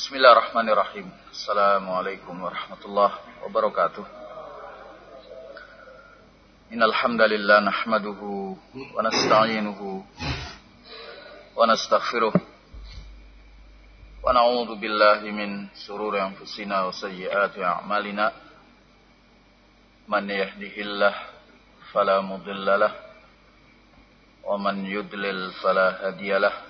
Bismillahirrahmanirrahim. Assalamualaikum warahmatullahi wabarakatuh. Innal hamdalillah nahmaduhu wa nasta'inuhu wa nastaghfiruh wa na'udzu billahi min shururi anfusina wa sayyiati a'malina. Man yahdihillah fala mudilla lahu wa man yudlil fala hadiya lahu.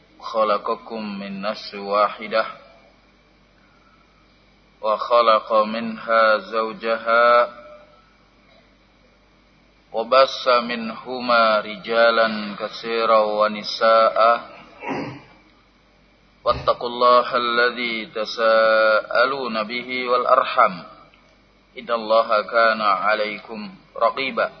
خلقكم من نفس واحدة وخلق منها زوجها وبس منهما رجالا كثيرا ونساء واتقوا الله الذي تساءلون به والأرحم إن الله كان عليكم رقيبا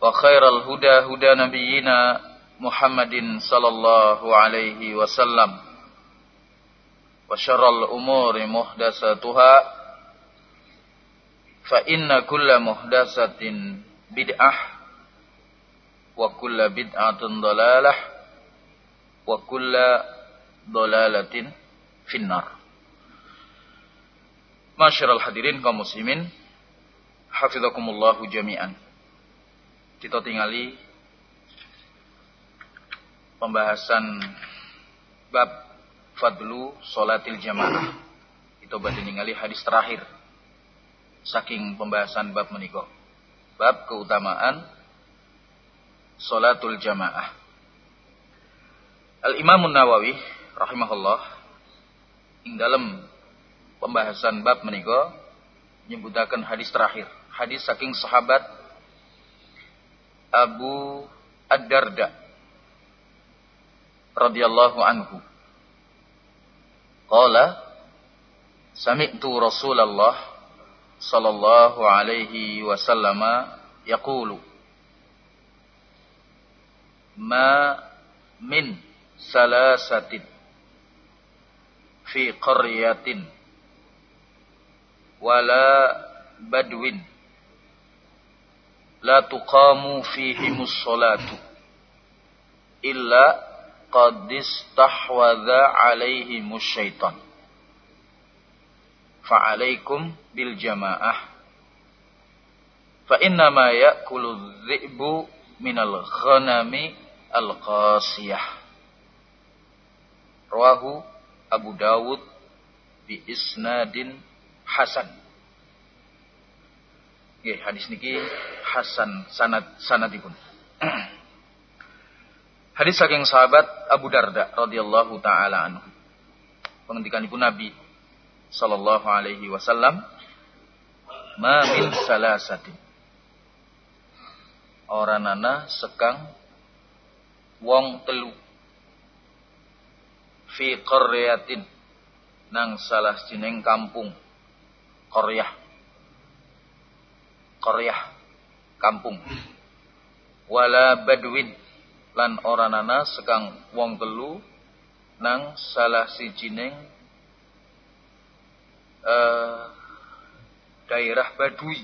وخير الهدى هدى نبينا محمد صلى الله عليه وسلم وشر الأمور محدثاتها فإن كل محدثة بدعة وكل بدعة ضلالة وكل ضلالة في النار Masyarul hadirin kaum muslimin Hafizakumullahu jami'an kita tingali pembahasan bab fadlu solatil jamaah. Itu berarti ningali hadis terakhir saking pembahasan bab menikah. Bab keutamaan solatul jamaah. Al Imam Nawawi rahimahullah ing dalam pembahasan bab menikah menyebutkan hadis terakhir, hadis saking sahabat Abu Ad-Darda radhiyallahu anhu. Qala Sami'tu Rasulullah sallallahu alaihi wasallam yaqulu Ma min salasatin fi qaryatin wala badwin la tuqamu fihimus salatu illa qad istahwadha alaihimus syaitan fa'alaikum bil jamaah. Fa innama ya'kulu dhi'bu minal ghanami al qasiyah rawahu Abu Dawud bi isnadin hasan Nggih, hadis niki hasan sanad sanadipun. hadis saking sahabat Abu Darda radhiyallahu taala anhu. Pengendikanipun Nabi sallallahu alaihi wasallam, "Ma min salasatin." Oranana sekang wong telu fi qaryatin nang salah sineng kampung qaryah qaryah kampung. Wala badwin lan oranana sekang wong telu nang salah sijining uh, daerah badui.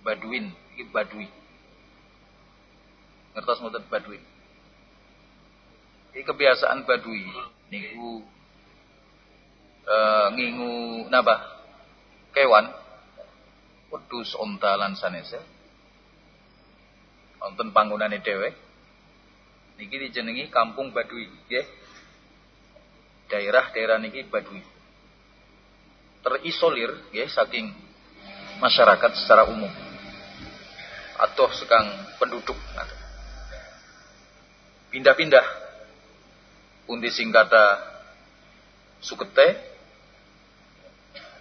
Badwin iki badui. Ngertos mboten badui iki kebiasaan badui niku uh, ngingu napa kewan wedhus unta lan sanese wonten panggonane dhewe niki dijenengi kampung Baduy nggih daerah-daerah niki badui. Terisolir ya saking masyarakat secara umum. Atau sekang penduduk. Pindah-pindah. Undi singkata sukete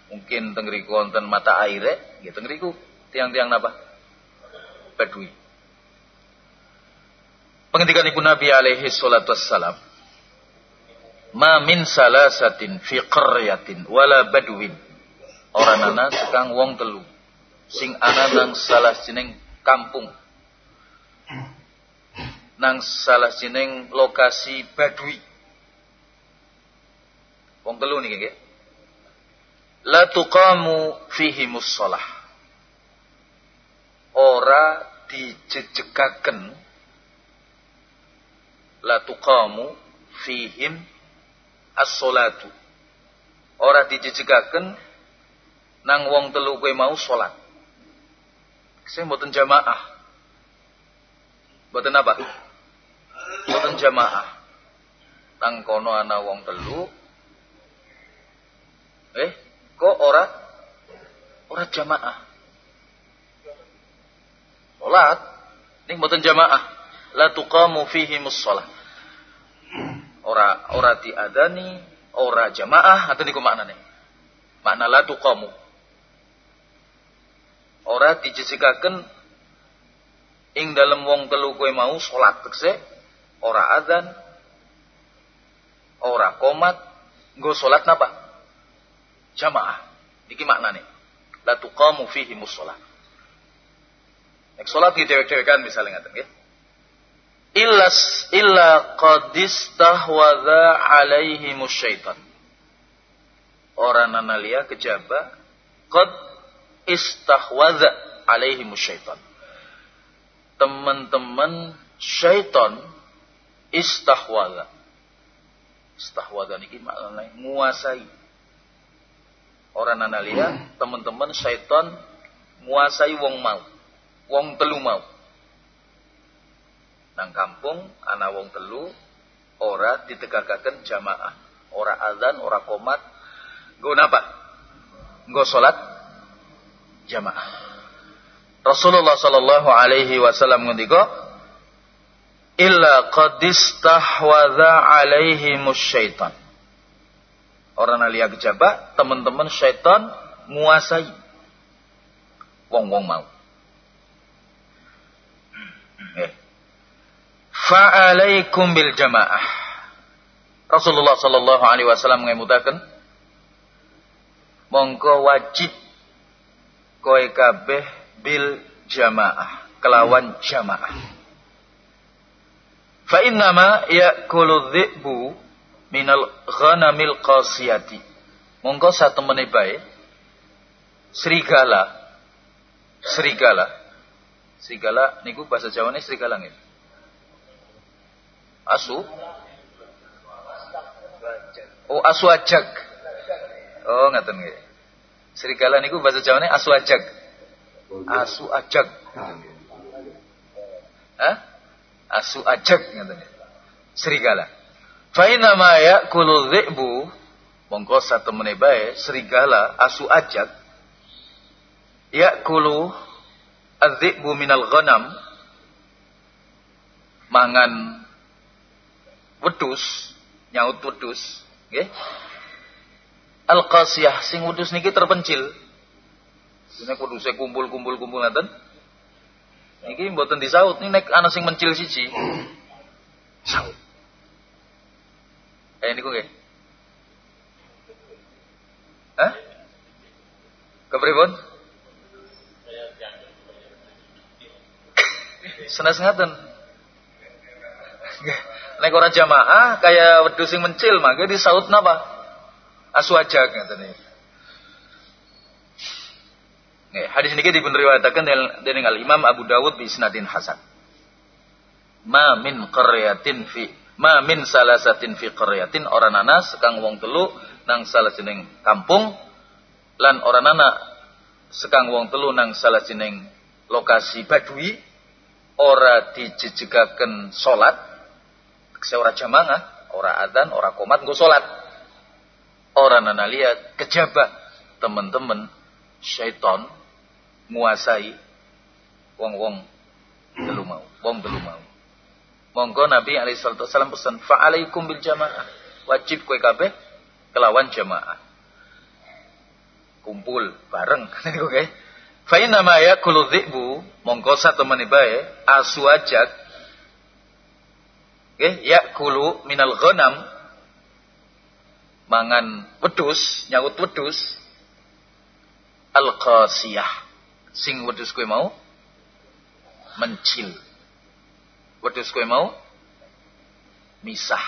mungkin tenggeriku wonten mata aire ya tenggeriku tiang-tiang napa? Badui pengendikan ibu Nabi alaihi salatu wassalam ma min salasatin fi qaryatin wala badwin. Orang nana sekang wong telu sing ana nang salah jeneng kampung. Nang salah jeneng lokasi badui. Wong telu niki nggih. La tuqamu fihi musalah ora dijejekaken la tuqamu fihim as-salatu. Ora dijejegaken nang wong telu kowe mau salat. Sing mboten jamaah. Mboten apa? Mboten jamaah. Nang kono ana wong telu. Eh, kok ora ora jamaah? Salat ning mboten jamaah. La tuqamu fihi shalah ora ora diadani, ora jamaah atau niku maknane. Makna la tuqamu. Ora dijejekaken ing dalem wong telu kowe mau salat tekse ora adzan ora komat nggo salat napa? Jamaah. Iki maknane. La tuqamu fihi mushalah. Salat ki dewek-dewekan misalnya ngaten nggih illas illa qad istahwadha alaihi musyaitan. Orang nanalia kejaba qad istahwadha alaihi musyaitan. Teman-teman syaitan istahwadha. Istahwadha niki maknanya menguasai. Orang nanalia teman-teman syaitan menguasai wong mau. Wong telu mau. Nang kampung ana wong telu ora ditegakaken jamaah. Ora azan ora komat nggo napa? Nggo salat jamaah. Rasulullah sallallahu alaihi wasallam ngendika illa qad istahwadha alaihi musyaitan. Orang alia kejaba teman-teman syaitan menguasai wong-wong mau fa'alaikum bil jamaah. Rasulullah sallallahu alaihi wasallam ngemutaken mongko wajib kowe kabeh bil jamaah, kelawan jamaah. Fa innama ya'kulu dhi'bu minal ghanamil qasiyati. Mongko satemene bae serigala serigala serigala niku bahasa Jawane serigala nggih Asu? Oh, asu ajak. Oh, ngaten nggih. Serigala niku bahasa Jawane asu ajak. Asu ajak. Hah? Asu ajak ngaten. Serigala. Fa inna ma ya'kulu dhi'bu mongko satemene bae serigala asu ajak ya'kulu adz-dhi'bu minal ghanam mangan wedus, nyaut wedus, nggih. Al-qasiyah sing wedus niki terpencil. Nek weduse kumpul-kumpul-kumpul ngaten. Niki mboten disaut, nih nek ana sing mencil siji. Saut. Eh niku nggih. Hah? Kepripun? Senes ngaten. Nek ora jamaah kaya wedhus sing mencil maka disaut napa? Asu ajak ngoten iki. Nih, hadis niki dipun riwayataken dening Al Imam Abu Dawud bi isnadin hasan. Ma min qaryatin fi ma min salasatin fi qaryatin ora nana sekang wong telu nang salah jeneng kampung lan ora nana sekang wong telu nang salah jeneng lokasi badui ora dijejegaken salat saya ora jamaah, ora adzan, ora komat, nggo salat. orang nana lihat kejaba teman-teman syaiton menguasai wong-wong telu mau, wong telu mau. Monggo Nabi alaihi wasallam pesan fa'alaikum bil jamaah. Wajib kue kabeh kelawan jamaah. Kumpul bareng oke. Fa inna ma monggo satemene bae asu ajak nggih yakulu minal ghanam mangan wedus, nyaut wedus al-qasiyah. Sing wedus kue mau mencil. Wedhus kowe mau misah.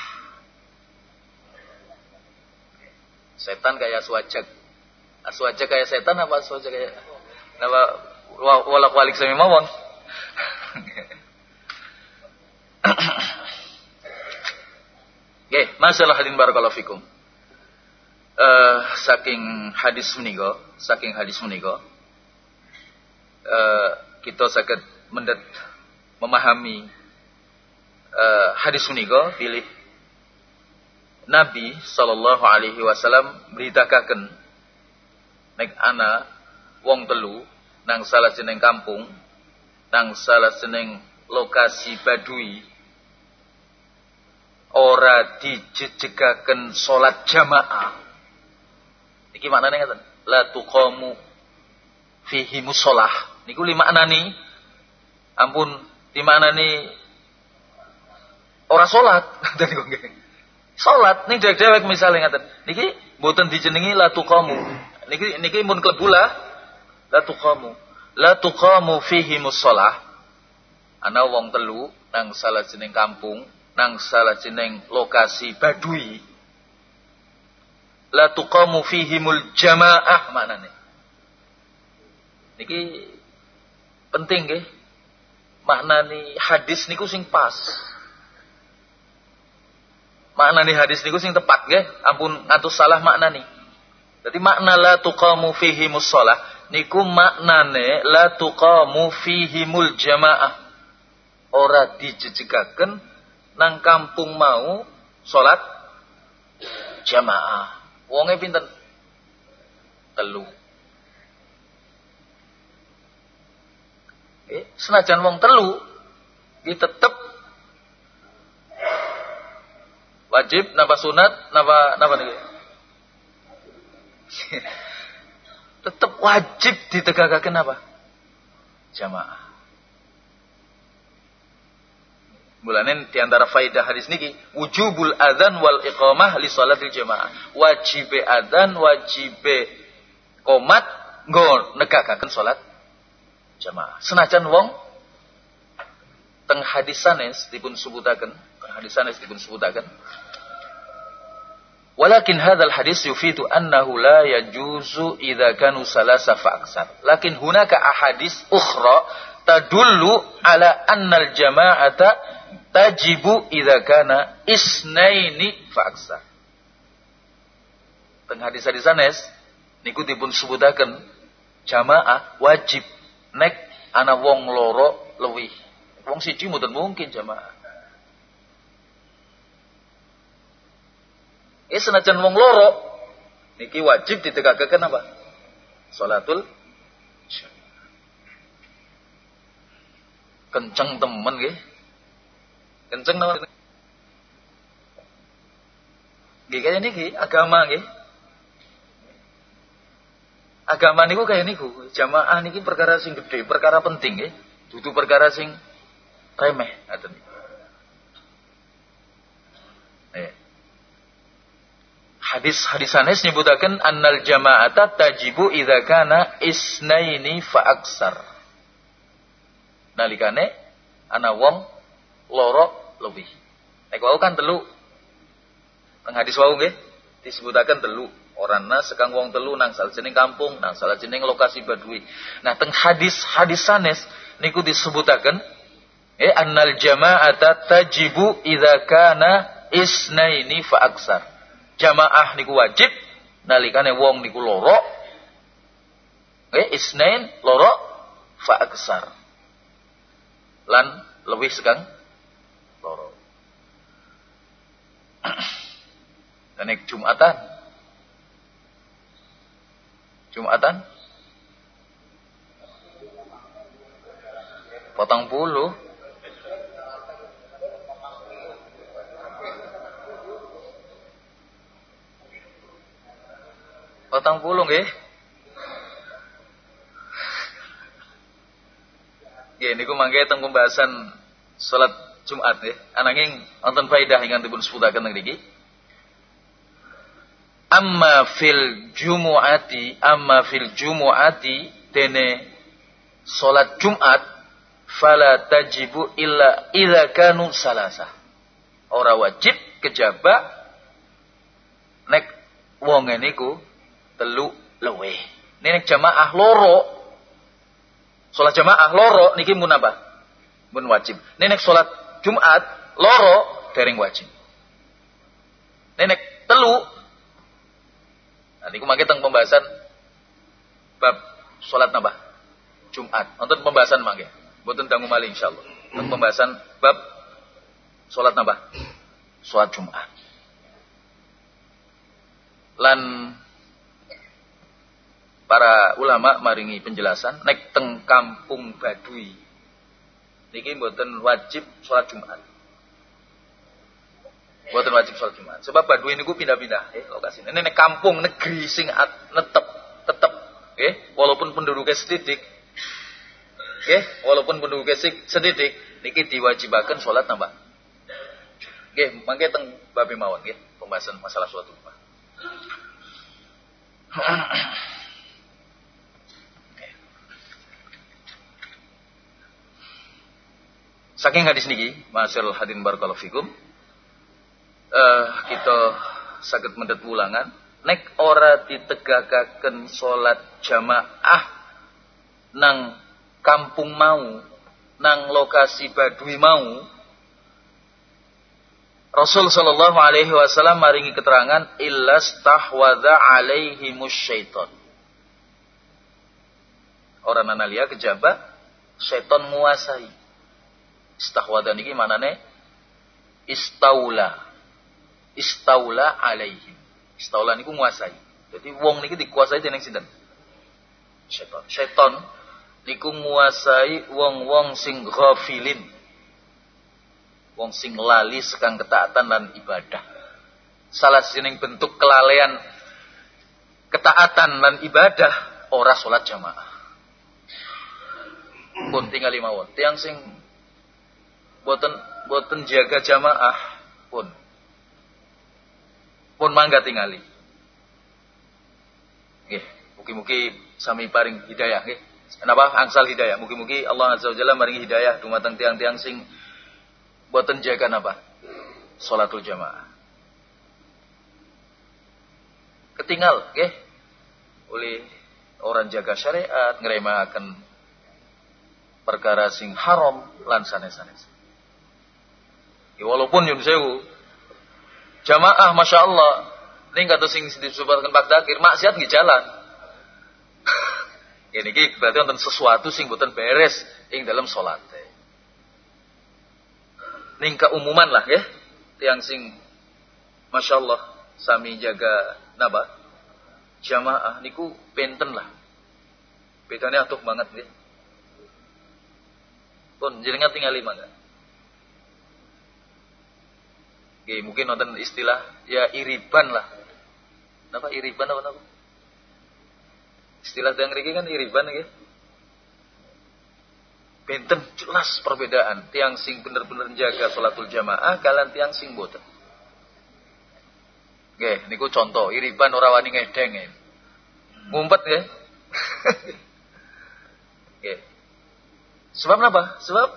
Setan kayak suajak. Suajak kayak setan apa suajak kayak apa walak walik sami mawon. Oke, masalah hadin barakallahu fikum. Uh, saking hadis menika, saking hadis menika, uh, kita sakit mendet memahami uh, hadis menika pilih Nabi sallallahu alaihi wasallam beritakaken nek ana wong telu nang salah jeneng kampung nang salah jeneng lokasi badui ora dijejegaken salat jamaah iki maknane ngaten la tuqamu fihi musolah niku lima anani ampun di mana nih Orang sholat. sholat. Ini dewek-dewek misalnya ngatain. Niki buatan dijenengi la tuqamu. Niki niki mun klebula la tuqamu. La tuqamu fihi musolah. Ana wong telu nang salah jeneng kampung, nang salah jeneng lokasi badui. La tuqamu mul jamaah maknane. Niki penting nggih. Maknani hadis niku sing pas maknani hadis niku sing tepat nggih ampun ngatus salah maknani jadi makna la tuqamu fihi musolah niku maknane la tuqamu fihi mul jamaah. Ora dijejegaken nang kampung mau salat jamaah. Wonge pinten? Telu. Eh, senajan wong telu iki tetep Wajib, napa sunat, napa napa nih? Tetap wajib ditegakkan apa? Jamaah. Mulane di antara faidah hadis niki wujubul adzan wal iqamah li salatil jamaah. Wajib adzan, wajib komat nggo negakaken salat jamaah. Senajan wong teng hadis sanes dipun sebutaken hadis sanes dipun sebutaken Walakin hadzal hadis yufidu annahu la yajuzu idza kanu salasa fa aksar. Lakin hunaka ahadis ukhra tadullu ala annal jama'ata tajibu idza kana isnaini fa aksar. Teng hadis-hadis sanes niku dipun sebutaken jamaah wajib nek ana wong loro luwih. Wong siji mboten mungkin jamaah. Eh senajan wong loro niki wajib ditegakaken apa? Salatul kenceng temen nggih. Kenceng napa? Nggih kaya niki agama nggih. Agama niku kaya niku, jamaah niki perkara sing gede, perkara penting nggih. Dudu perkara sing remeh ngaten. Eh hadis hadis sanes nyebutaken annal jama'ata tajibu idza kana isnaini fa aksar nalikane ana wong loro lebih. Nek wau kan telu. Teng hadis wau nggih disebutaken telu. Orangna sekang wong telu nang salah jeneng kampung nang salah jeneng lokasi badui. Nah teng hadis hadis sanes niku disebutaken eh annal jama'ata tajibu idza kana isnaini fa aksar jamaah niku wajib nalikane wong niku loro eh isnain loro fa aksar lan lebih sekang loro dan Jumatan Jumatan? Potong puluh. Potong puluh nggih. Ya niku mangke teng pembahasan salat Jumat ya. Ananging wonten faedah ingkang dipun sebutaken teng niki. Amma fil jumu'ati, amma fil jumu'ati dene salat Jumat fala tajibu illa idza kanu salasa. Ora wajib kejaba nek wong telu luwe. Nek jamaah loro salat jamaah loro niki mun apa? Mun wajib. Nek salat Jumat loro dereng wajib. Nek telu Nanti kumake tentang pembahasan bab sholat nambah Jumat. Untuk pembahasan mangke. Boten dangu malih insyaallah. Untuk pembahasan bab sholat nambah sholat Jumat. Lan para ulama maringi penjelasan nek teng kampung Badui niki mboten wajib sholat Jumat. Buatan wajib sholat Jumat. Sebab Baduy ini gue pindah-pindah eh, lokasi. Ini, ini kampung negeri sing at, netep tetep eh, walaupun penduduknya sedikit eh, walaupun penduduknya sedikit niki diwajibakan sholat nambah. Oke, mangke teng babi mawon nggih pembahasan masalah sholat Jumat. Saking hadis niki, Masyaallah hadin barakallahu fikum uh, kita sakit mendet ulangan nek ora ditegakaken salat jamaah nang kampung mau nang lokasi badui mau Rasul sallallahu alaihi wasallam maringi keterangan illas tahwadha alaihi musyaiton orang analia kejabat seton menguasai istahwadha niki manane istaula istaula alaihim. Istaula niku nguasai. Jadi wong niki dikuasai dening sinten? Setan. Setan niku nguasai wong-wong sing ghafilin. Wong sing lali sekang ketaatan dan ibadah. Salah sining bentuk kelalaian ketaatan dan ibadah ora salat jamaah. Pun tinggal lima won. Tiang sing boten boten jaga jamaah pun pun mangga tingali. Nggih, mugi-mugi sami paring hidayah nggih. Kenapa angsal hidayah? Mugi-mugi Allah Azza wa Jalla maringi hidayah dumateng tiang-tiang sing boten jaga napa? Salatul jamaah. Ketinggal nggih oleh orang jaga syariat ngremahaken perkara sing haram lan sanes-sanes. Walaupun yun sewu Jamaah Masya Allah. Ini kata sing disebutkan Pak Dakir. Maksiat nggih jalan. Ini ki berarti wonten sesuatu sing buatan beres ing dalam salat. Ning keumuman lah ya. Tiang sing Masya Allah sami jaga napa? Jamaah niku penten lah. Bedanya atuh banget ya. Pun jenengan tinggal lima enggak? Oke, mungkin nonton istilah ya iriban lah. Kenapa iriban apa apa? Istilah yang riki kan iriban ya. Benten jelas perbedaan tiang sing bener-bener jaga sholatul jamaah kalian tiang sing boten. Oke, niku contoh iriban orang wani ngedeng ya. Ngumpet ya. Oke. Sebab apa? Sebab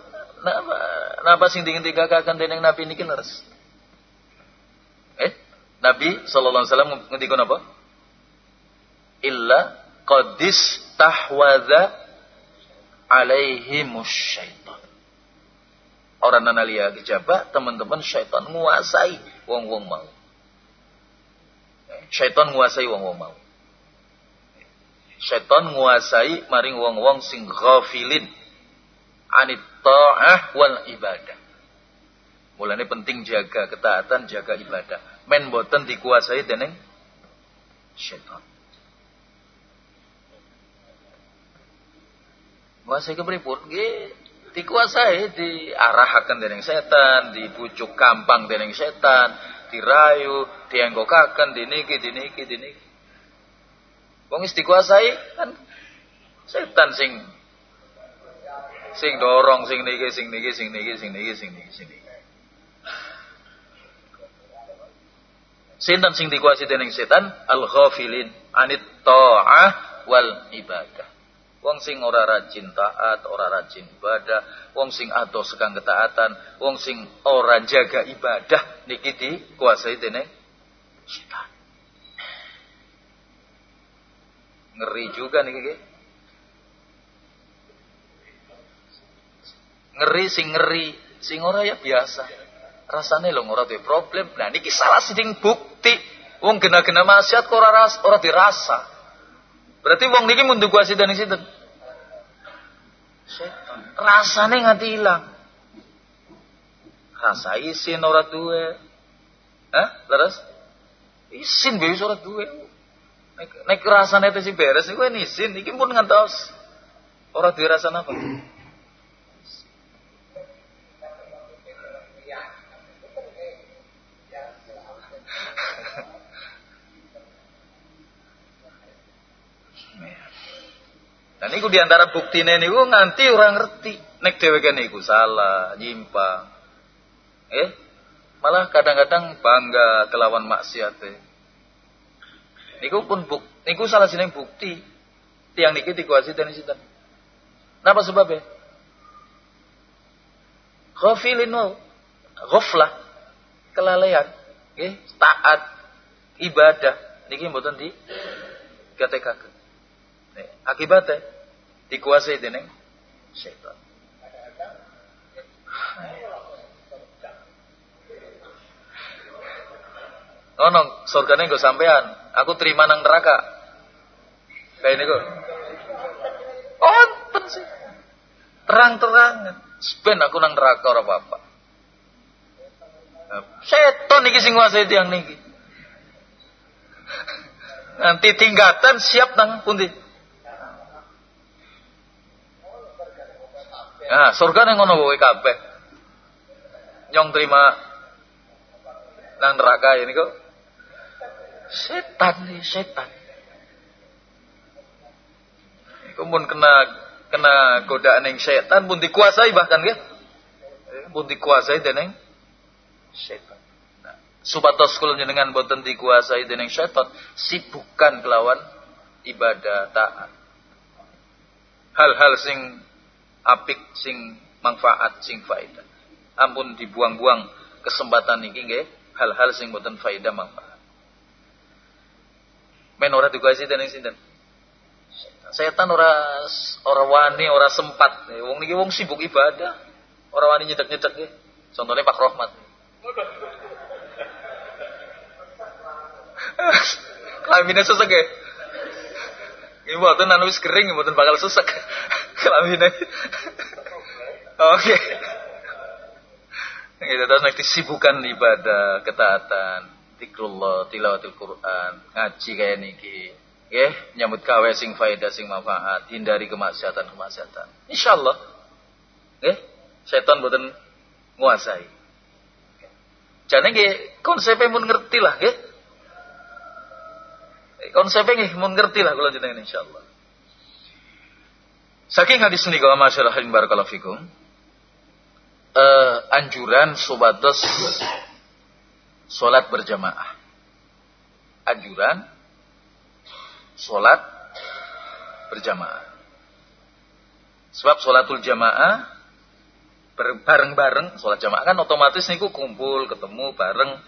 napa napa sing dingin tiga kakan deneng nabi niki leres. Nabi sallallahu alaihi wasallam ngendika apa? Illa qadis tahwadha alaihi syaitan. Orang nanalia kejaba teman-teman syaitan menguasai wong-wong mau. Syaitan menguasai wong-wong mau. Syaitan menguasai maring wong-wong sing ghafilin anit ta'ah wal ibadah. Mulanya penting jaga ketaatan, jaga ibadah men boten dikuasai dening syaitan. Kuasai kepripun? Nggih, dikuasai diarahkan dening setan, dibujuk gampang dening setan, dirayu, dienggokaken diniki diniki diniki. Wong wis dikuasai kan setan sing sing dorong sing niki sing niki sing niki sing niki sing niki sing niki. Sinten sing dikuasai dening setan? Al-ghafilin anit ta'ah wal ibadah. Wong sing ora rajin taat, ora rajin ibadah, wong sing adoh sekang ketaatan, wong sing ora jaga ibadah niki dikuasai dening setan. Ngeri juga niki. Ngeri sing ngeri, sing ora ya biasa. Rasane lho ora duwe problem. Nah niki salah siding bukti. Wong gena-gena maksiat kok ora ras, ora dirasa. Berarti wong niki mun kuasi dan sinten? Setan. Rasane nganti ilang. Rasa isin ora duwe. Hah? Terus? Isin wis ora duwe. Nek, nek rasane teh sing beres niku isin iki pun ngantos. Ora rasane apa? Dan niku di antara bukti niku nganti orang ngerti nek dheweke niku salah, nyimpang. Eh, malah kadang-kadang bangga kelawan maksiat Niku pun buk, niku salah sini bukti tiang niki dikuasai dan sinten. Napa sebabnya? Ghafilin. Ghaflah. Kelalaian. Eh, taat. Ibadah. Niki mboten di gatekaken. Akibatnya dikuasai dening setan. Ngono, surgane nggo sampean. Aku terima nang neraka. Kayak kok. Onten sih. Terang-terangan. Sepen aku nang neraka ora apa-apa. Setan iki sing nguasai tiang niki. Nanti tingkatan siap nang pundi? Nah, surga yang ngono kowe kabeh. Nyong terima nang neraka ini kok. Setan nih, setan. Iku pun kena kena godaan yang setan pun dikuasai bahkan ya. Pun dikuasai dening setan. Nah, supatos kula jenengan boten dikuasai dening setan, sibukan kelawan ibadah taat. Hal-hal sing apik sing manfaat sing faedah. Ampun dibuang-buang kesempatan ini nggih hal-hal sing boten faedah manfaat. Men ora dikuasai dening sinten? Setan ora ora wani, ora sempat. Wong niki wong sibuk ibadah. Ora wani nyedek-nyedek nggih. Contohnya Pak Rohmat. Kelaminnya sesek ya. Ini buatan anu wis kering, buatan bakal sesek. Kelaminnya. Oke. Gitu terus nanti sibukan ibadah, ketaatan, zikrullah, tilawatil Quran, ngaji kayak niki. Ya, nyambut gawe sing faedah sing manfaat, hindari kemaksiatan-kemaksiatan. Insyaallah. Nggih, setan boten nguasai. Jane nggih konsepnya mun ngerti lah nggih. Konsepnya nggih mun ngerti lah kula jenengan insyaallah. Saking hadis niku masyaallah barakallahu fikum. Uh, anjuran sobatos solat berjamaah. Anjuran solat berjamaah. Sebab solatul jamaah bareng-bareng sholat jamaah kan otomatis niku kumpul ketemu bareng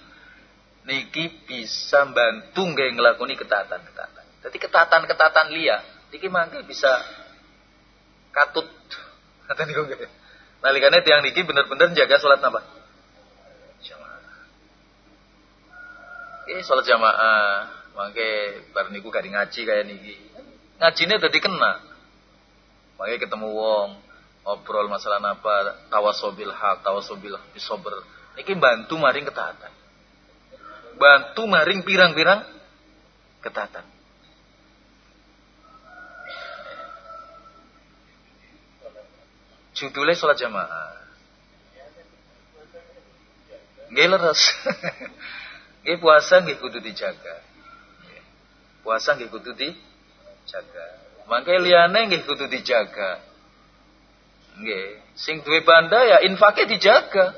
niki bisa bantu nggak ngelakoni ketatan-ketatan. Jadi ketatan-ketatan liya niki mangke bisa katut. Kata niku nggih. Nalikane tiang niki bener-bener jaga salat napa? Jamaah. Eh salat jamaah, mangke bar niku gak ngaji kaya niki. Ngajine dadi kena. Mangke ketemu wong, ngobrol masalah napa, tawasobil hak, tawasobil bisober. Niki bantu maring ketaatan. Bantu maring pirang-pirang ketaatan. Judulnya sholat jamaah. Nggih leres. Nggih puasa nggih kudu dijaga. Puasa nggih kudu dijaga. Mangke liyane nggih kudu dijaga. Nggih, sing duwe banda ya infake dijaga.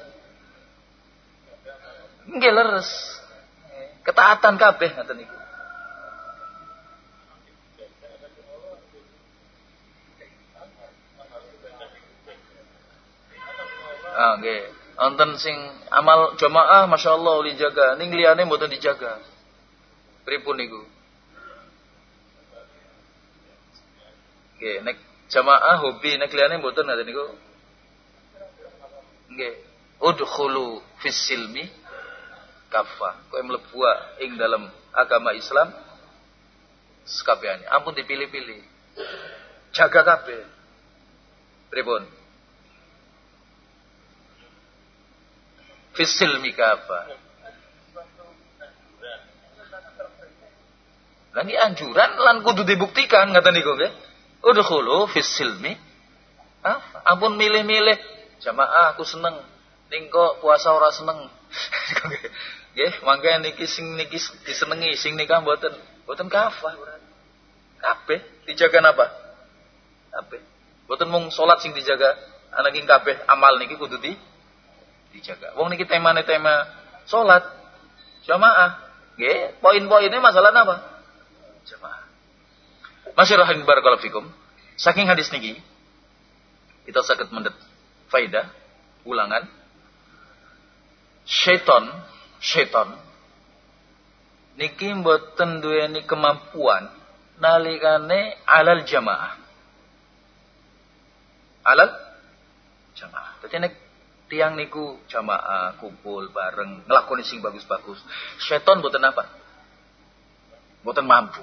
Nggih leres. Ketaatan kabeh ngoten niku. Ah, nggih. Wonten sing amal jamaah masyaallah uli jaga, ning liyane mboten dijaga. Pripun niku? Nggih, nek jamaah hobi nek liyane mboten ngaten niku. Nggih. Udkhulu fis silmi kafah. Kowe mlebu ing dalam agama Islam sekabehane. Ampun dipilih-pilih. Jaga kabeh. Pripun? Fisil mikafa. Lagi anjuran lan kudu dibuktikan kata niku nggih. Udkhulu fis silmi. Ah, ampun milih-milih jamaah aku seneng. Ning kok puasa ora seneng. Nggih, mangke niki sing niki disenengi, sing nikah mboten. Mboten kafah berarti. Kabeh dijaga napa? Kabeh. Mboten mung salat sing dijaga, anak kabeh amal niki kudu di dijaga. Wong niki temane tema salat jamaah. Nggih, poin-poinnya masalah apa? Jamaah. Masyarakat barakallahu fikum. Saking hadis niki kita sakit mendet faidah ulangan syaiton syaiton niki mboten duweni kemampuan nalikane alal jamaah alal jamaah dadi nek tiang niku jamaah kumpul bareng ngelakoni sing bagus-bagus. Seton buatan apa? Buatan mampu.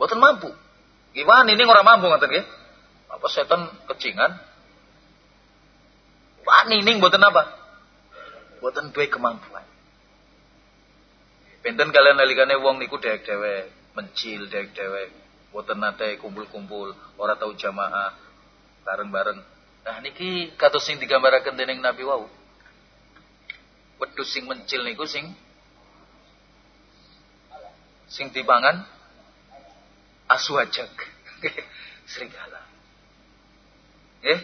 Buatan mampu. Gimana ini orang mampu ngoten nggih? Apa setan kecingan? Wani ini buatan apa? Buatan duwe kemampuan. Benten kalian nalikane wong niku dewek dewek mencil dewek dewek buatan nate kumpul-kumpul, orang tahu jamaah bareng-bareng Nah niki kados sing digambaraken dening Nabi wau. Wedhus sing mencil niku sing sing dipangan aswajak. Serigala. Eh?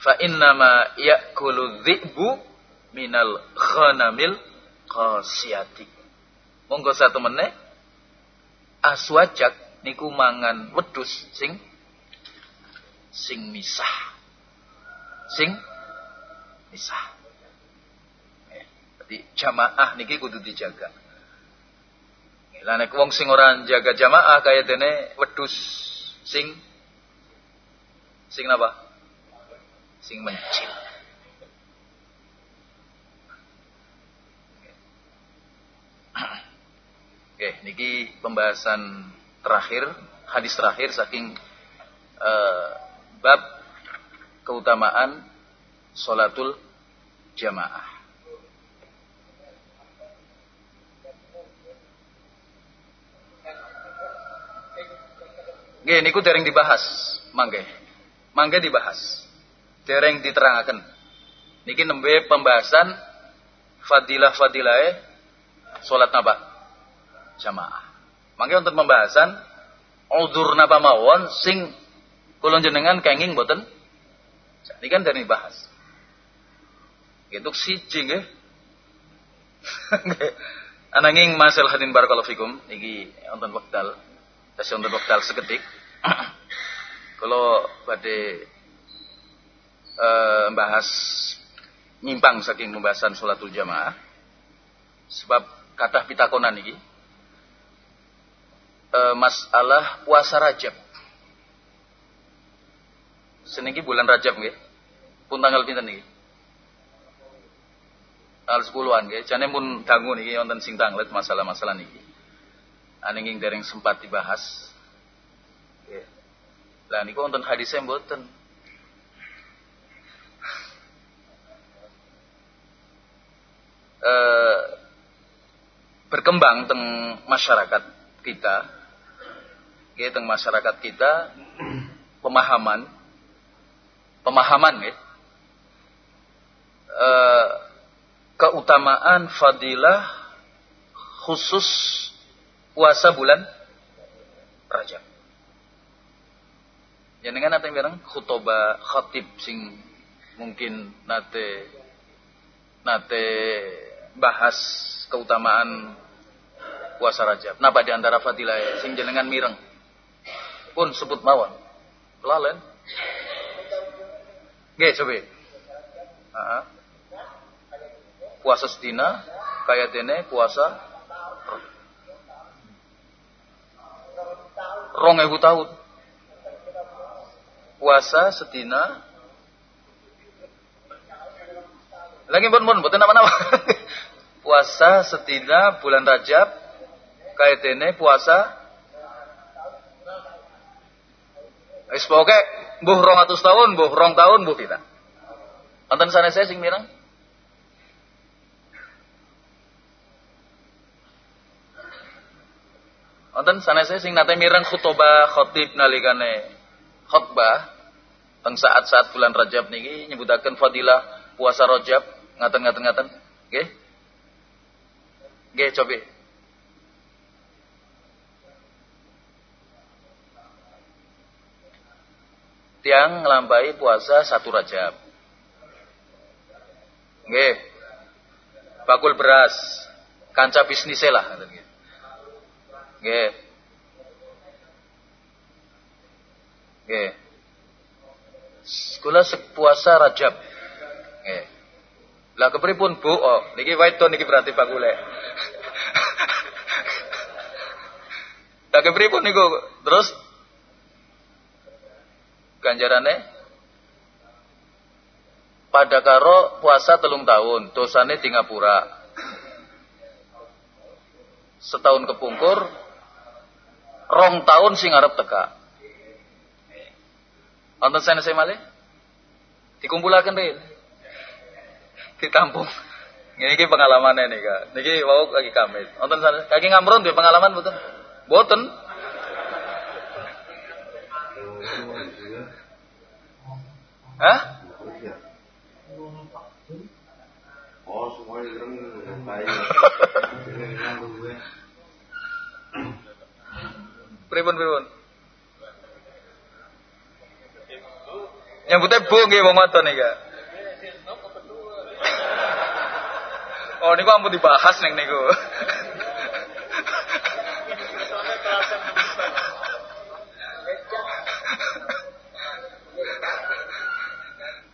Fa innama ya'kulu dhi'bu minal ghanamil qasiyati. Monggo satu meneh aswajak niku mangan wedhus sing sing misah. Sing misah. Jadi jamaah niki kudu dijaga. Lah nek wong sing ora jaga jamaah kaya dene wedhus sing sing napa? Sing mencil. Oke, niki pembahasan terakhir, hadis terakhir saking uh, bab keutamaan solatul jamaah. Nggih niku dereng dibahas, mangke. Mangke dibahas. Dereng diterangkan. Niki nembe pembahasan fadilah-fadilahe salat napa? Jamaah. Mangke untuk pembahasan udzur napa mawon sing Kulon jenengan kenging boten. Ini kan dari bahas. Itu siji nggih. Ananging masal hadin barakallahu fikum iki wonten wekdal. Tasih wekdal seketik. Kalau pada uh, bahas nyimpang saking pembahasan sholatul jamaah sebab kata pitakonan ini uh, masalah puasa rajab Seniki bulan Rajab nggih. Pun tanggal pinten niki? Tanggal 10-an nggih. Jane pun dangu niki wonten sing tanglet masalah-masalah niki. Aninging dereng sempat dibahas. Nggih. Lah niku wonten hadisnya mboten. Eh berkembang teng masyarakat kita, nggih teng masyarakat kita pemahaman pemahaman ya. E, keutamaan fadilah khusus puasa bulan Rajab. Ya dengan nate bareng khutoba khatib sing mungkin nate nate bahas keutamaan puasa Rajab. Napa di antara fadilah sing jenengan mireng pun sebut mawon. Lalen. Nggih, coba. Heeh. Puasa sedina kaya dene puasa rong ewu tahun. Puasa sedina lagi pun pun betul nama-nama. puasa sedina bulan Rajab kaya dene puasa Wis pokoke mbuh 200 tahun, mbuh rong tahun, mbuh kita. Wonten sana saya sing mirang? Wonten sana saya sing nate mirang khutbah khotib nalikane khutbah teng saat-saat bulan Rajab niki nyebutaken fadilah puasa Rajab ngaten-ngaten ngaten. Nggih. Nggih coba tiang ngelampai puasa satu rajab. Nggih. Bakul beras, kanca bisnis lah Nggih. Nggih. Sekolah sepuasa rajab. Nggih. Lah kepripun Bu? Oh, niki wae niki berarti bakule. Lah kepripun niku? Terus ganjarane pada karo puasa telung tahun dosane di ngapura. Setahun kepungkur rong tahun sing arep teka Wonten sana saya malih? Dikumpulaken rin. Ditampung ini ki pengalaman nih kak. Niki wau lagi kami Wonten sana kaki ngamron dia pengalaman betul boten Hah? Oh, semuanya Pripun pripun? Nyambutnya bu nggih wong wadon nika. Oh niku ampun dibahas ning niku.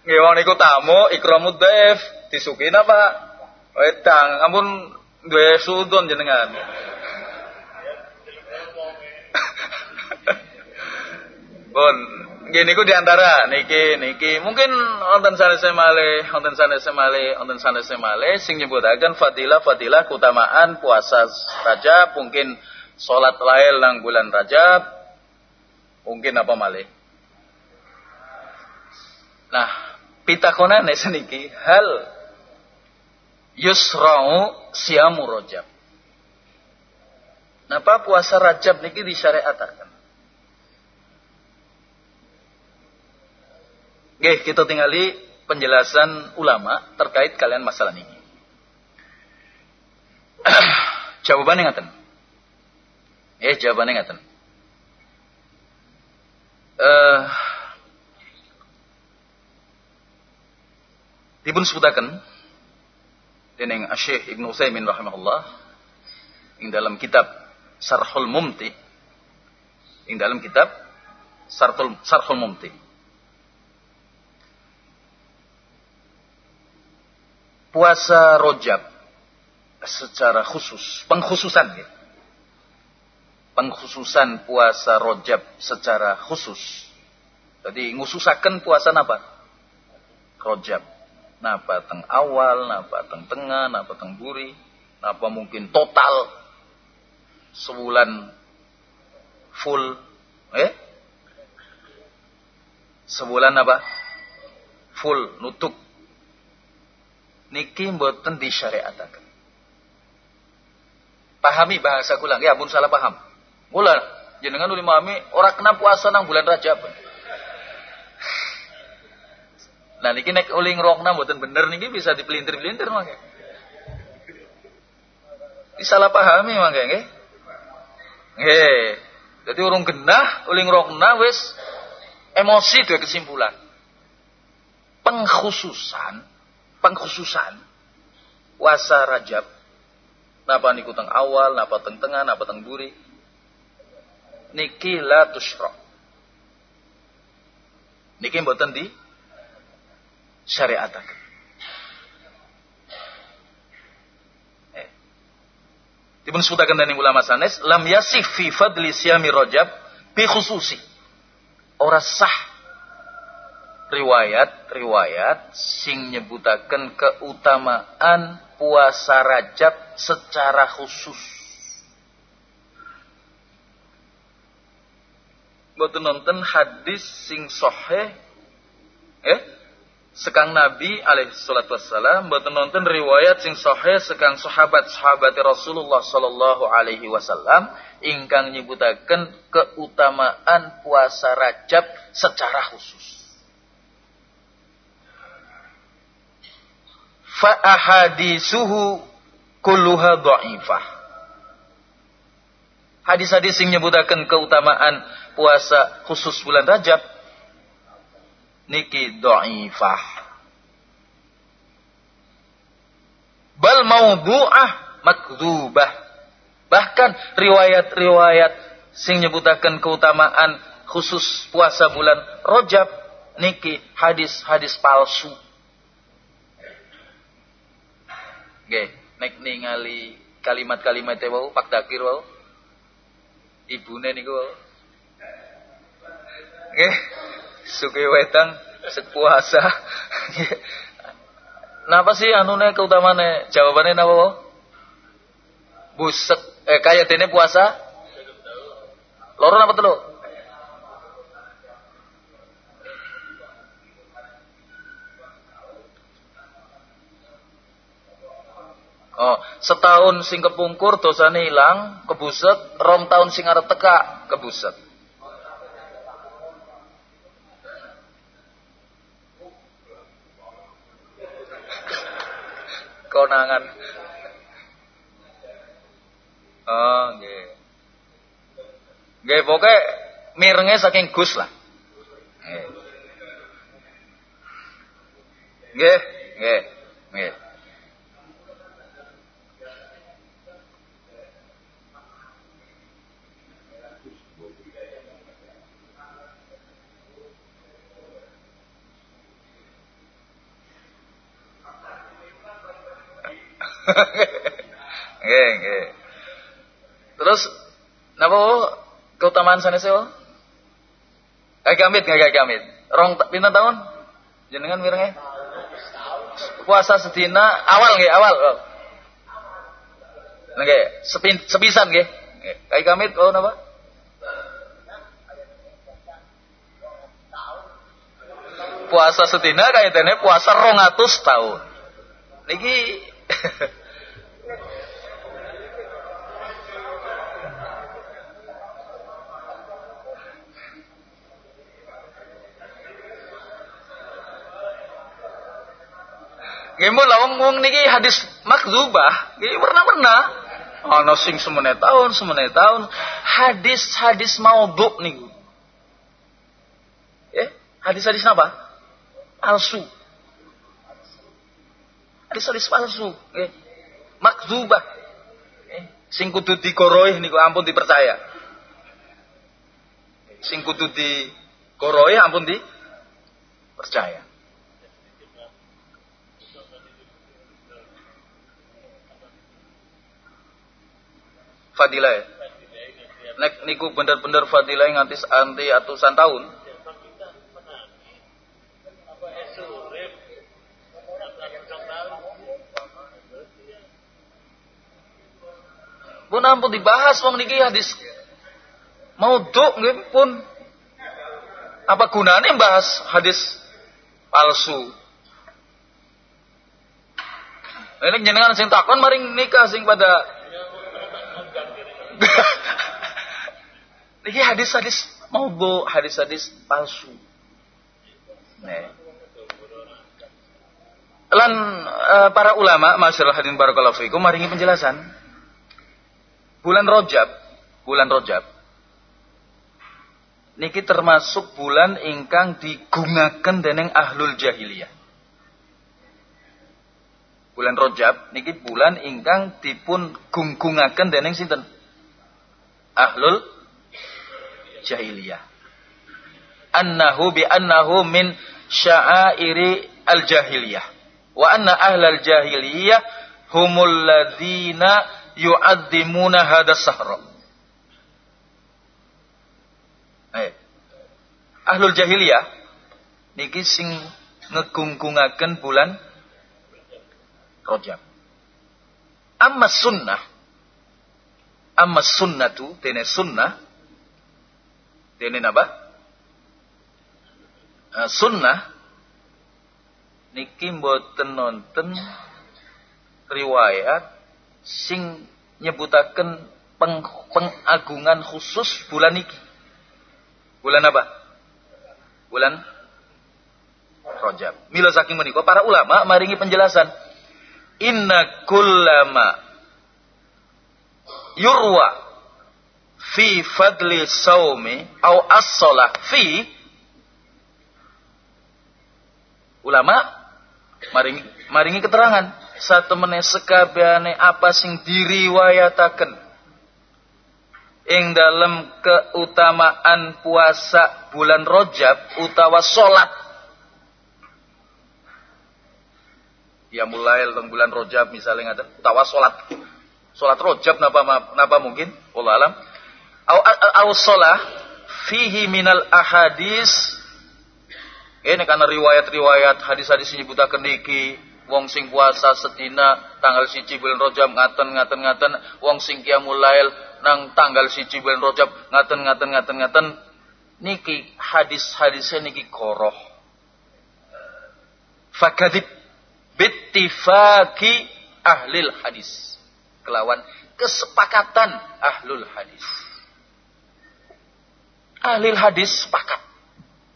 Nggih wong niku tamu ikramud dhaif, disukin apa? Wedang, ampun duwe sudon jenengan. Bon, nggih niku di antara niki niki mungkin wonten sanes male, wonten sanes male, wonten sanes male sing nyebutaken fadilah fadilah keutamaan puasa Rajab, mungkin salat lail nang bulan Rajab, mungkin apa malih. Nah, pitakonane seniki hal yusra'u siamu rajab. Napa puasa Rajab niki disyariataken? Oke, kita tinggali penjelasan ulama terkait kalian masalah ini. jawabannya ngaten. Eh, jawabannya ngaten. Eh, uh, dipun sebutaken dening Syekh Ibnu Utsaimin rahimahullah ing dalam kitab Sarhul Mumti ing dalam kitab Sarhul Sarhul Mumti. Puasa rojab secara khusus pengkhususan ya. Pengkhususan puasa rojab secara khusus. Jadi ngususaken puasa apa? Rojab napa teng awal, napa teng tengah, napa teng buri, napa mungkin total sebulan full, eh? Sebulan apa? Full nutuk. Niki mboten disyariataken. Pahami bahasa kula, ya pun salah paham. Kula jenengan uli mami ora kena puasa nang bulan Rajab. Nah niki nek uling rokna mboten bener niki bisa dipelintir-pelintir mangke. Disalahpahami mangke nggih. Nggih. Jadi urung genah uling rokna wis emosi dua kesimpulan. Pengkhususan, pengkhususan wasa Rajab. Napa niku teng awal, napa teng tengah, napa teng buri. Niki la tusyrok. Niki mboten di syariataken. Eh. Dipun sebutaken dening ulama sanes, lam yasif fi fadli siyami Rajab bi khususi. Ora sah riwayat-riwayat sing nyebutaken keutamaan puasa Rajab secara khusus. Mboten nonton hadis sing sahih eh sekang Nabi alaihi salatu wassalam mboten nonton riwayat sing sahih sekang sahabat-sahabat Rasulullah sallallahu alaihi wasallam ingkang nyebutaken keutamaan puasa Rajab secara khusus. Fa ahadisuhu kulluha dha'ifah. Hadis-hadis yang nyebutaken keutamaan puasa khusus bulan Rajab niki dhaifah. Bal maudhu'ah makdzubah. Bahkan riwayat-riwayat sing nyebutaken keutamaan khusus puasa bulan Rajab niki hadis-hadis palsu. Nggih, nek ningali kalimat-kalimat wau Pak Dakir wau. Ibune niku wau. Nggih, suke wedang sepuasa. Napa sih anune keutamane? Jawabane napa? Buset eh kaya dene puasa? Loro apa telu? Oh, setahun sing kepungkur dosane ilang, kebuset, rom tahun sing arep teka, kebuset. Konangan. Oh, nggih. Nggih, mirenge saking Gus lah. Nggih, nggih, nggih. Nggih, nggih. Terus napa keutamaan sanesé wae? Kaki amit nggak kaki amit? Rong pinten tahun? Jenengan mirenge? Puasa sedina awal nggih, awal. Nggih, sepin, sepisan nggih. Kaki amit oh napa? Puasa sedina kaitannya puasa rongatus tahun. Niki Gemu lawang wong niki hadis makzubah, niki pernah-pernah. Ana sing semene tahun, semene tahun. Hadis-hadis maudhu niku. Eh, hadis-hadis apa? Palsu. Hadis-hadis palsu, nggih. Makzubah. Eh, sing kudu digoroh niku ampun dipercaya. Sing kudu digoroh ampun dipercaya. Fadilah ya. Nek niku bener-bener fadilah nganti anti atusan tahun. Pun ampun dibahas wong niki hadis maudhu nggih pun apa gunanya bahas hadis palsu? Ini jenengan sing takon maring nikah sing pada Ini hadis-hadis maudhu, hadis-hadis palsu. Nih. lan uh, para ulama masyaallah hadirin barakallahu fikum maringi penjelasan bulan Rajab bulan Rajab niki termasuk bulan ingkang digunakan dening ahlul jahiliyah bulan Rajab niki bulan ingkang dipun gunggungaken dening sinten ahlul jahiliyah annahu bi annahu min sya'airi al jahiliyah wa anna ahlal jahiliyah humul ladzina yu'azzimuna hada sahra. Eh. Ahlul jahiliyah niki sing ngegunggungaken bulan Rajab. Amma sunnah amma sunnatu dene sunnah dene apa? Uh, sunnah niki mboten nonton riwayat sing nyebutaken peng, pengagungan khusus bulan niki. Bulan apa? Bulan Rajab. Mila saking menika para ulama maringi penjelasan. Inna kullama yurwa fi fadli saumi au as-salah. Fi ulama maringi maringi keterangan. Satu meneh sekabehane apa sing diriwayataken? Ing dalam keutamaan puasa bulan Rajab utawa salat ya mulai teng bulan Rajab misalnya ngaten utawa salat salat Rajab napa napa mungkin? Allah alam au au fihi minal ahadis. Ini karena riwayat-riwayat hadis-hadis nyebutaken niki. Wong sing puasa sedina tanggal siji bulan Rajab ngaten ngaten ngaten. Wong sing qiyamul lail nang tanggal siji bulan Rajab ngaten ngaten ngaten ngaten. Niki hadis-hadisnya niki koroh. Fakadib bittifaki ahlil hadis. Kelawan kesepakatan ahlul hadis ahlil hadis sepakat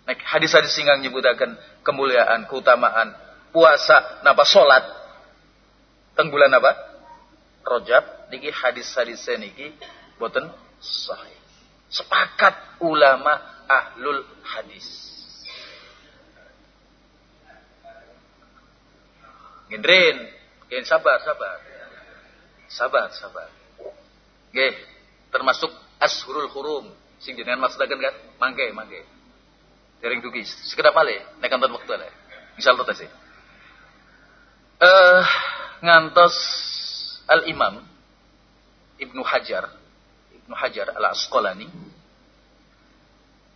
hadis-hadis singgang nyebutaken kemuliaan, keutamaan puasa napa salat teng bulan apa? Rajab niki hadis-hadis niki boten sahih. Sepakat ulama ahlul hadis. Gendrin, gen sabar, sabar. Sabar, sabar. Nggih, termasuk ashurul hurum sing jenengan maksudaken kan? Mangke, mangke. Dereng dugi. Sekedap pale nek kanton wektu le. Misal sih. Eh ngantos Al Imam Ibnu Hajar Ibnu Hajar Al Asqalani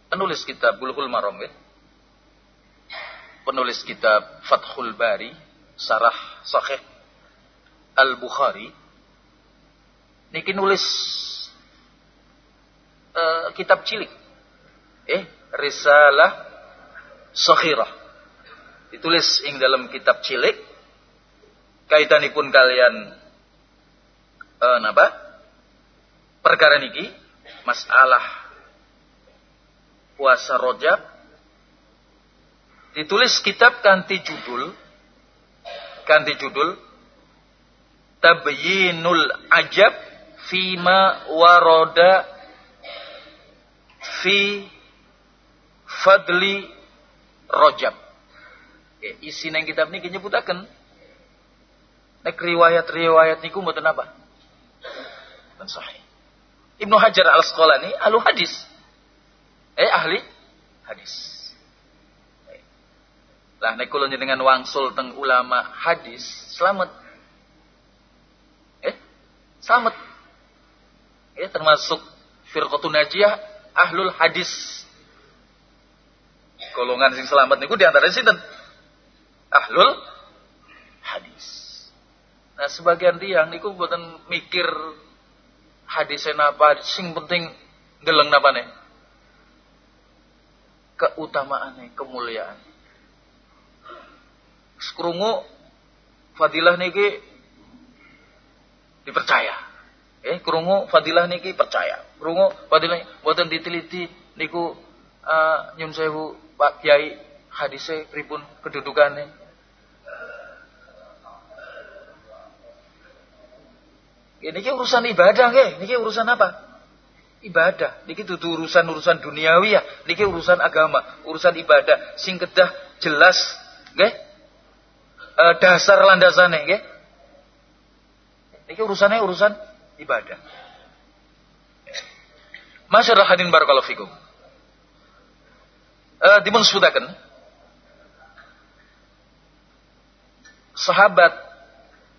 penulis kitab Bulughul Maram ya. Penulis kitab Fathul Bari Sarah Sahih Al Bukhari niki nulis uh, kitab cilik eh risalah sakhirah. Ditulis ing dalam kitab cilik kaitanipun kalian eh, napa? Perkara niki masalah puasa rojab ditulis kitab kanti judul kanti judul Tabyinul Ajab fima waroda fi fadli rojab. Isi nang kitab niki nyebutaken nek riwayat-riwayat niku mboten apa? Dan sahih. Ibnu Hajar Al-Asqalani ahli hadis. Eh ahli hadis. Lah nek kula dengan wangsul teng ulama hadis, selamat. Eh, selamat. Eh termasuk firqatun najiyah ahlul hadis golongan sing selamat niku di antara sinten? Ahlul hadis. Nah, sebagian tiang niku buatan mikir hadisnya napa, sing penting geleng napa nih? Keutamaannya, kemuliaan. Sekrungu fadilah niki dipercaya. Eh, krungu fadilah niki percaya. Rungu padahal buatan diteliti niku uh, nyun sewu Pak Kiai hadise pripun kedudukannya. Ini urusan ibadah nggih, niki urusan apa? Ibadah. Niki itu urusan-urusan duniawi ya, niki urusan agama, urusan ibadah sing kedah jelas ke? E, eh, dasar landasannya ke? Ini urusannya urusan ibadah. Masyaallah hadirin barakallahu fikum. Eh dipun sebutaken sahabat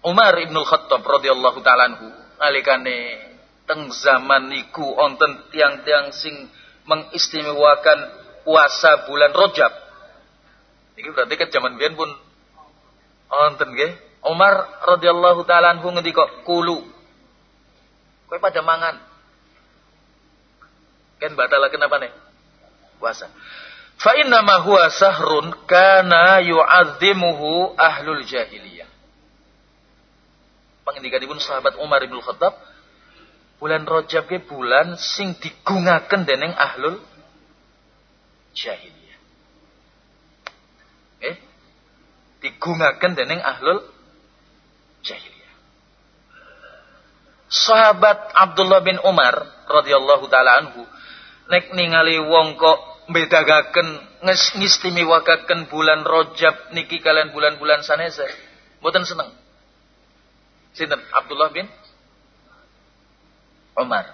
Umar ibn Khattab radhiyallahu taala anhu alikane teng zaman niku onten tiang-tiang sing mengistimewakan puasa bulan Rajab. Ini berarti ke zaman biyen pun onten nggih. Umar radhiyallahu taala anhu kulu. Kowe pada mangan. Kan batalaken apa nih? Puasa. Fa inna ma huwa sahrun kana yu'azzimuhu ahlul jahiliyah. Pangendikanipun sahabat Umar bin Khattab, bulan Rajab ke bulan sing digungaken dening ahlul jahiliyah. Eh? Digungaken dening ahlul jahiliyah. Sahabat Abdullah bin Umar radhiyallahu taala anhu nek ningali wong kok bedagaken ngistimewakan bulan Rojab niki kalian bulan-bulan sanese. Mboten seneng. Sinten? Abdullah bin Umar.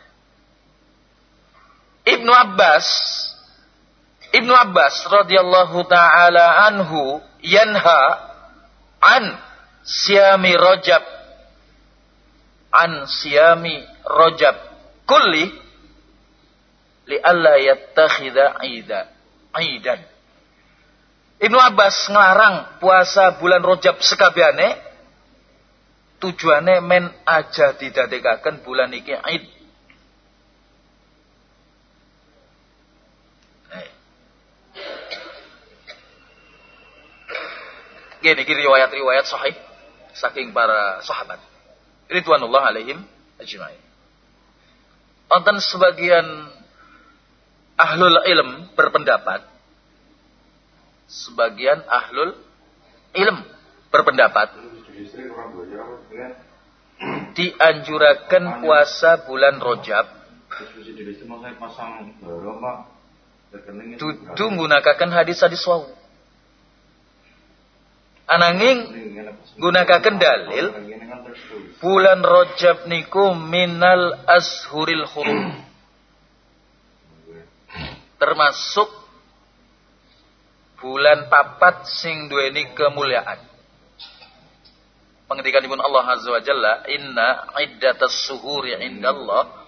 Ibnu Abbas Ibnu Abbas radhiyallahu taala anhu yanha an siami Rojab an siami Rojab kulli li alla yattakhidha aida aidan Ibnu Abbas ngelarang puasa bulan Rajab sekabehane tujuannya men aja didadekaken bulan iki Aid. Gini, gini riwayat-riwayat sahih saking para sahabat. Ridwanullah alaihim ajma'in. Onten sebagian ahlul ilm berpendapat. Sebagian ahlul ilm berpendapat. Dianjurkan puasa bulan Rojab. Dudu menggunakan hadis-hadis wau. Ananging gunakan dalil bulan Rojab niku minal ashuril hurum termasuk bulan papat sing duweni kemuliaan. Pengendikan pun Allah Azza wa Jalla, "Inna iddatas suhuri indallah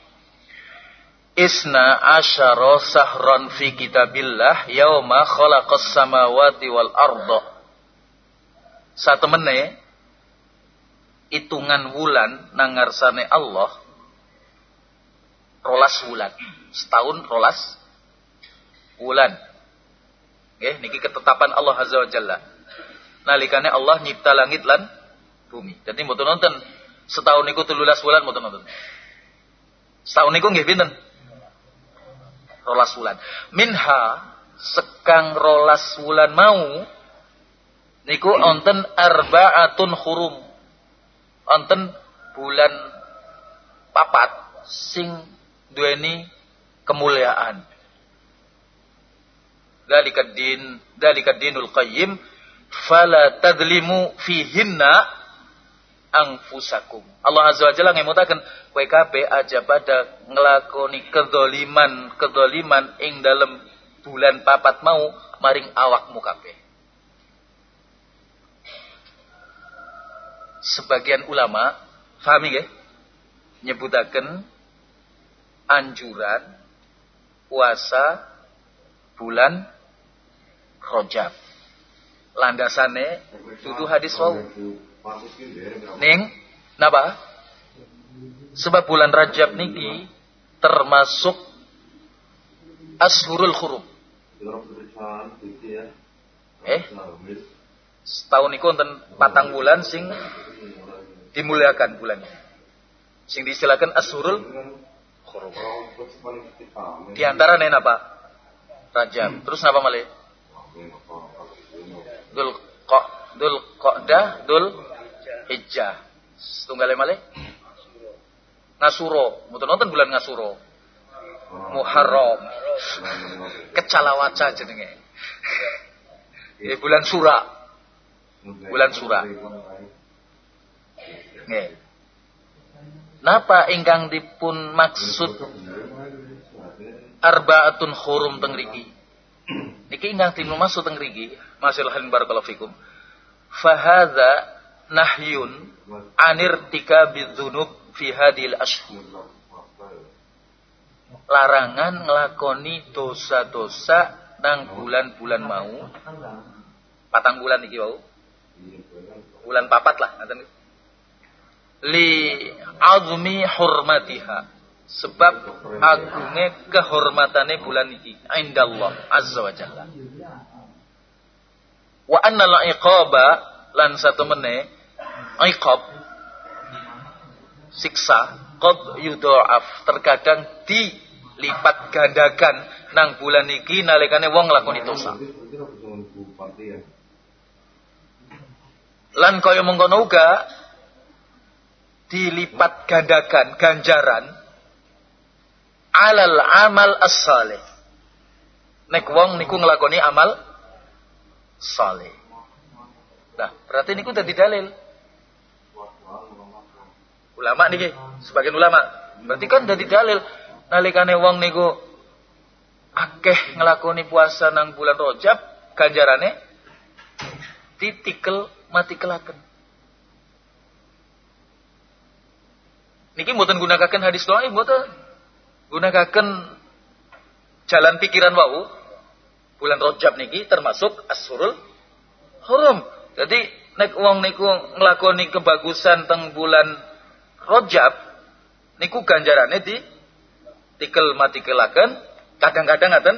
isna asyara sahran fi kitabillah yauma khalaqas samawati wal arda." Satu meneh hitungan wulan nangarsane Allah rolas wulan setahun rolas wulan. Nggih, niki ketetapan Allah Azza wa Jalla. Nalikane Allah nyipta langit lan bumi. Jadi mboten nonton setahun niku 13 bulan mboten nonton. Setahun niku nggih pinten? Rolas wulan. Minha sekang rolas wulan mau niku onten arbaatun hurum. Onten bulan papat sing duweni kemuliaan Dalika din, dalika dinul qayyim fala tadlimu fihinna angfusakum. Allah Azza wa Jalla ngemutaken kowe kabeh aja pada ngelakoni kedoliman-kedoliman ing dalam bulan papat mau maring awakmu kabeh. Sebagian ulama pahami nggih nyebutaken anjuran puasa bulan Rojab. Landasane dudu hadis wau. Ning napa? Sebab bulan Rajab niki termasuk ashurul khurum. Eh? Setahun niku wonten patang bulan sing dimuliakan bulan ini. Sing disilakan ashurul khurum. Di antara napa? Rajab. Terus napa malih? Dul kok Dul Qa'dah Dul Hijjah. Setunggal malih? Ngasuro, mboten nonton bulan Ngasuro. Muharram. Kecalawaca jenenge. Ya bulan Sura. Bulan Sura. Nggih. Napa ingkang dipun maksud arbaatun hurum teng riki? Niki ingkang dipun maksud teng riki, masyaallah barakallahu fikum. Fahadha nahyun anir tika bidzunub fi hadil ashhur. Larangan ngelakoni dosa-dosa nang bulan-bulan mau. Patang bulan iki wau. Bulan papat lah li azmi hurmatiha sebab agungnya kehormatannya bulan ini. Indallah azza wa jalla. Wa anna la iqaba lan satu mene iqab siksa qad yudha'af. Terkadang dilipat gandakan nang bulan iki nalikane wong nglakoni dosa. Lan kaya mengkono uga dilipat gandakan ganjaran alal amal as-salih. Nek wong niku ngelakoni amal saleh. Nah, berarti niku dadi dalil. Ulama niki, sebagian ulama. Berarti kan dadi dalil nalikane wong niku akeh ngelakoni puasa nang bulan Rajab, ganjarane ditikel mati kelaken. Niki mboten gunakaken hadis doa, mboten. Gunakaken jalan pikiran wau. Bulan Rajab niki termasuk asurul hurum. Jadi nek wong niku nglakoni kebagusan teng bulan Rajab niku ganjarane di tikel mati kelaken kadang-kadang ngaten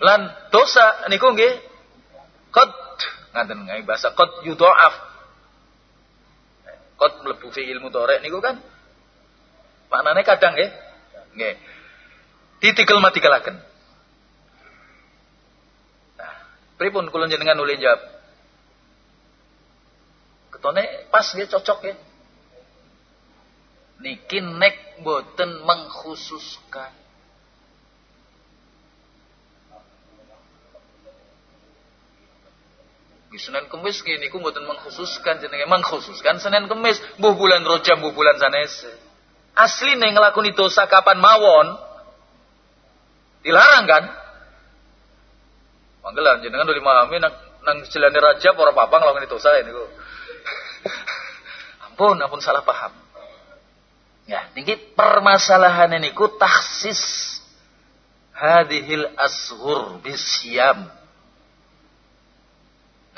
lan dosa niku nggih qad ngaten ngai bahasa qad yudha'af qad mlebu fi ilmu torek niku kan Maknanya kadang ya. Nggih. Ditikel mati kelaken. Nah, pripun kula jenengan ulin jawab? Ketone pas nggih cocok ya. Niki nek boten mengkhususkan. Senin Kemis gini, ku mboten mengkhususkan jenenge mengkhususkan Senin Kemis, buh bulan Rojam, buh bulan sanese asli neng ngelakoni dosa kapan mawon dilarang kan Manggelan jenengan udah memahami nang nang jelane raja para papang ngelakoni dosa ini kok. ampun, ampun salah paham. Ya, tinggi permasalahan ini ku taksis hadhil ashur bisyam.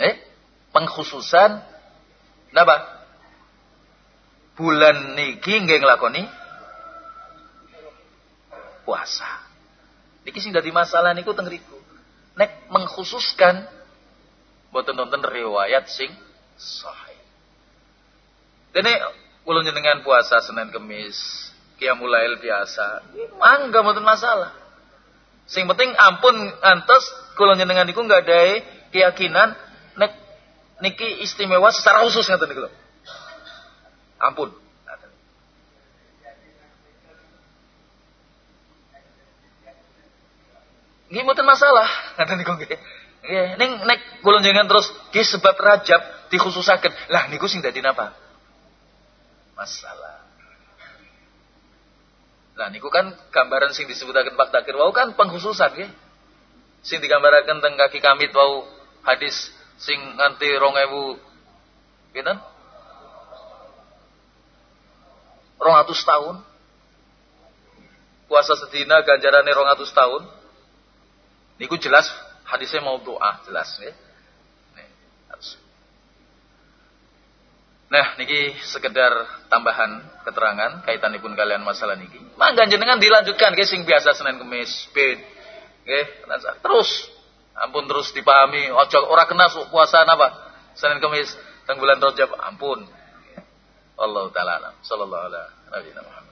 Eh, pengkhususan napa? bulan niki nggih nglakoni puasa. Niki sing dadi masalah niku teng riku. Nek mengkhususkan boten nonton riwayat sing sahih. Dene kula jenengan puasa Senin Kemis, Qiyamul biasa. Mangga boten masalah. Sing penting ampun antos kula jenengan niku nggak ada keyakinan nek niki istimewa secara khusus ngoten niku. Ampun. Ini mboten masalah, ngaten niku nggih. Nggih, ning nek kula jangan terus nggih sebab Rajab dikhususaken. Lah niku sing dadi napa? Masalah. Lah niku kan gambaran sing disebutaken Pak Takir wau kan pengkhususan nggih. Sing digambaraken teng kaki kamit wau hadis sing nganti 2000 pinten? rongatus tahun puasa sedina ganjarannya rongatus tahun niku jelas hadisnya mau doa jelas ya Nah, niki sekedar tambahan keterangan kaitan pun kalian masalah niki. Mangga jenengan dilanjutkan ke sing biasa Senin Kemis, ben. Nggih, terus ampun terus dipahami ojo ora kena puasa napa? Senin Kemis teng bulan Rajab ampun. Allah taala sallallahu alaihi wasallam